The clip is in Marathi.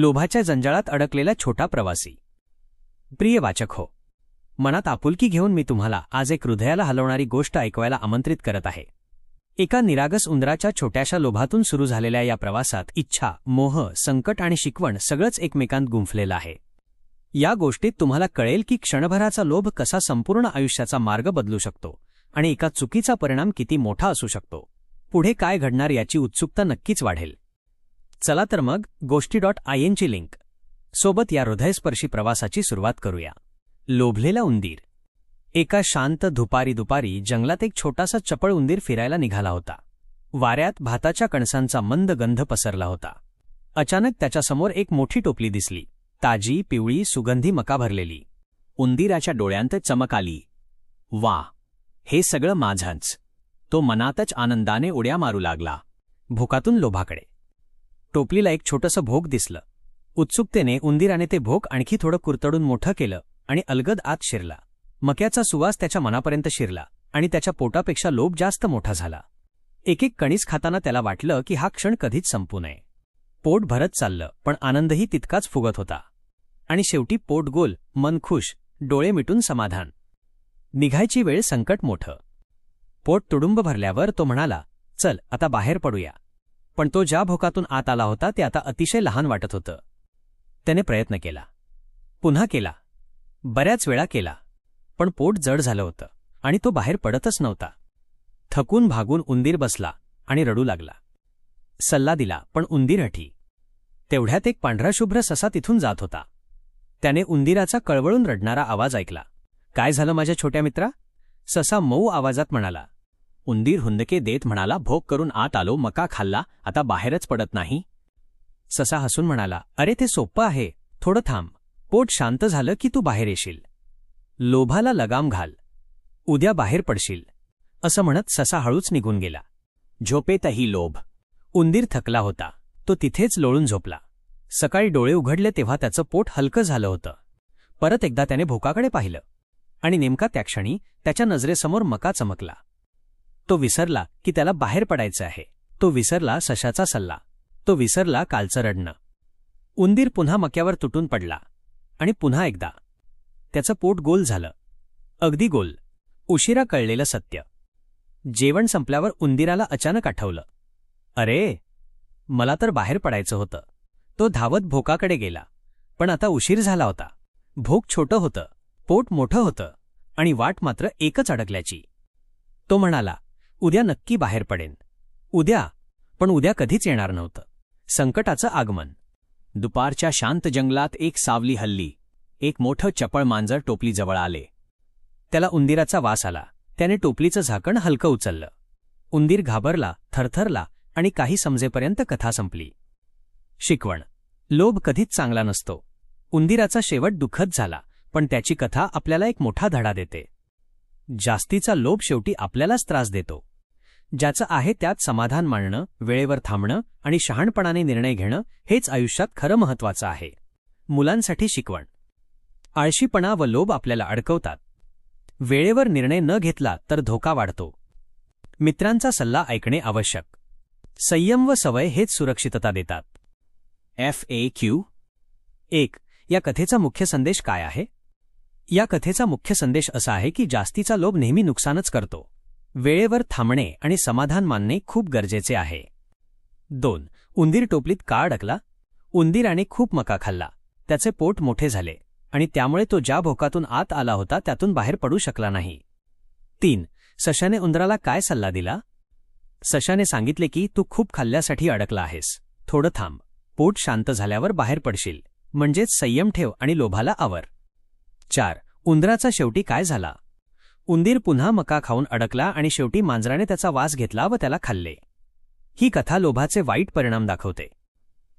लोभाच्या जंजाळात अडकलेला छोटा प्रवासी. प्रिय वाचक हो मनात आपुलकी घेऊन मी तुम्हाला आज एक हृदयाला हलवणारी गोष्ट ऐकवायला आमंत्रित करत आहे. एका निरागस उंदराच्या छोट्याशा लोभातून सुरू झालेल्या या प्रवासात इच्छा मोह संकट आणि शिकवण सगळंच एकमेकांत गुंफलेलं आहे. या गोष्टीत तुम्हाला कळेल की क्षणभराचा लोभ कसा संपूर्ण आयुष्याचा मार्ग बदलू शकतो आणि एका चुकीचा परिणाम किती मोठा असू शकतो. पुढे काय घडणार याची उत्सुकता नक्कीच वाढेल. चला तर मग गोष्टी डॉट आय एनची लिंक. सोबत या हृदयस्पर्शी प्रवासाची सुरुवात करूया. लोभलेला उंदीर. एका शांत दुपारी दुपारी जंगलात एक छोटासा चपळ उंदीर फिरायला निघाला होता. वाऱ्यात भाताच्या कणसांचा मंद गंध पसरला होता. अचानक त्याच्यासमोर एक मोठी टोपली दिसली. ताजी पिवळी सुगंधी मका भरलेली. उंदीराच्या डोळ्यांत चमक आली. वा हे सगळं माझंच. तो मनातच आनंदाने उड्या मारू लागला. भुकातून लोभाकडे. टोपलीला एक छोटंसं भोग दिसलं. उत्सुकतेने उंदिराने ते भोक आणखी थोडं कुरतडून मोठं केलं आणि अलगद आत शिरला. मक्याचा सुवास त्याच्या मनापर्यंत शिरला आणि त्याच्या पोटापेक्षा लोभ जास्त मोठा झाला. एक एक कणीस खाताना त्याला वाटलं की हा क्षण कधीच संपू नये. पोट भरत चाललं पण आनंदही तितकाच फुगत होता. आणि शेवटी पोट गोल मन खुश डोळे मिटून समाधान. निघायची वेळ संकट मोठं. पोट तुडुंब भरल्यावर तो म्हणाला चल आता बाहेर पडूया. पण तो ज्या भोकातून आत आला होता ते आता अतिशय लहान वाटत होतं. त्याने प्रयत्न केला. पुन्हा केला. बऱ्याच वेळा केला. पण पोट जड झालं होतं आणि तो बाहेर पडतच नव्हता. थकून भागून उंदीर बसला आणि रडू लागला. सल्ला दिला पण उंदीर हठी. तेवढ्यात एक पांढराशुभ्र ससा तिथून जात होता. त्याने उंदीराचा कळवळून रडणारा आवाज ऐकला. काय झालं माझ्या छोट्या मित्रा? ससा मऊ आवाजात म्हणाला. उंदीर हुंदके देत म्हणाला भोग करून आत आलो मका खाल्ला आता बाहेरच पडत नाही. ससा हसून म्हणाला अरे ते सोप्पं आहे. थोडं थांब. पोट शांत झालं की तू बाहेर येशील. लोभाला लगाम घाल. उद्या बाहेर पडशील. असं म्हणत ससा हळूच निघून गेला. झोपेतही लोभ. उंदीर थकला होता. तो तिथेच लोळून झोपला. सकाळी डोळे उघडले तेव्हा त्याचं पोट हलकं झालं होतं. परत एकदा त्याने भोकाकडे पाहिलं. आणि नेमका त्या क्षणी त्याच्या नजरेसमोर मका चमकला. तो विसरला की त्याला बाहेर पडायचं आहे. तो विसरला सशाचा सल्ला. तो विसरला कालचं रडणं. उंदीर पुन्हा मक्यावर तुटून पडला आणि पुन्हा एकदा. त्याचं पोट गोल झालं. अगदी गोल. उशिरा कळलेलं सत्य. जेवण संपल्यावर उंदीराला अचानक आठवलं. अरे मला तर बाहेर पडायचं होतं. तो धावत भोकाकडे गेला. पण आता उशीर झाला होता. भोक छोटं होतं. पोट मोठं होतं. आणि वाट मात्र एकच अडकल्याची. तो म्हणाला उद्या नक्की बाहेर पडेन. उद्या पण उद्या कधीच येणार नव्हतं. संकटाचं आगमन. दुपारच्या शांत जंगलात एक सावली हल्ली एक मोठं चपळ मांजर टोपलीजवळ आले. त्याला उंदीराचा वास आला. त्याने टोपलीचं झाकण हलकं उचललं. उंदीर घाबरला थरथरला आणि काही समजेपर्यंत कथा संपली. शिकवण. लोभ कधीच चांगला नसतो. उंदीराचा शेवट दुःखद झाला पण त्याची कथा आपल्याला एक मोठा धडा देते. जास्तीचा लोभ शेवटी आपल्यालाच त्रास देतो. ज्याचं आहे त्यात समाधान मानणं वेळेवर थांबणं आणि शहाणपणाने निर्णय घेणं हेच आयुष्यात खरं महत्वाचं आहे. मुलांसाठी शिकवण. आळशीपणा व लोभ आपल्याला अडकवतात. वेळेवर निर्णय न घेतला तर धोका वाढतो. मित्रांचा सल्ला ऐकणे आवश्यक. संयम व सवय हेच सुरक्षितता देतात. एफ ए क्यू एक या कथेचा मुख्य संदेश काय आहे? या कथेचा मुख्य संदेश असा आहे की जास्तीचा लोभ नेहमी नुकसानच करतो. वेळेवर थांबणे आणि समाधान मानणे खूप गरजेचे आहे. दोन उंदीर टोपलीत का अडकला? उंदीराने खूप मका खाल्ला. त्याचे पोट मोठे झाले आणि त्यामुळे तो ज्या भोकातून आत आला होता त्यातून बाहेर पडू शकला नाही. तीन सशाने उंदराला काय सल्ला दिला? सशाने सांगितले की तू खूप खाल्ल्यासाठी अडकला आहेस. थोडं थांब. पोट शांत झाल्यावर बाहेर पडशील. म्हणजेच संयम ठेव आणि लोभाला आवर. चार उंदराचा शेवटी काय झाला? उंदीर पुन्हा मका खाऊन अडकला आणि शेवटी मांजराने त्याचा वास घेतला व त्याला खाल्ले. ही कथा लोभाचे वाईट परिणाम दाखवते.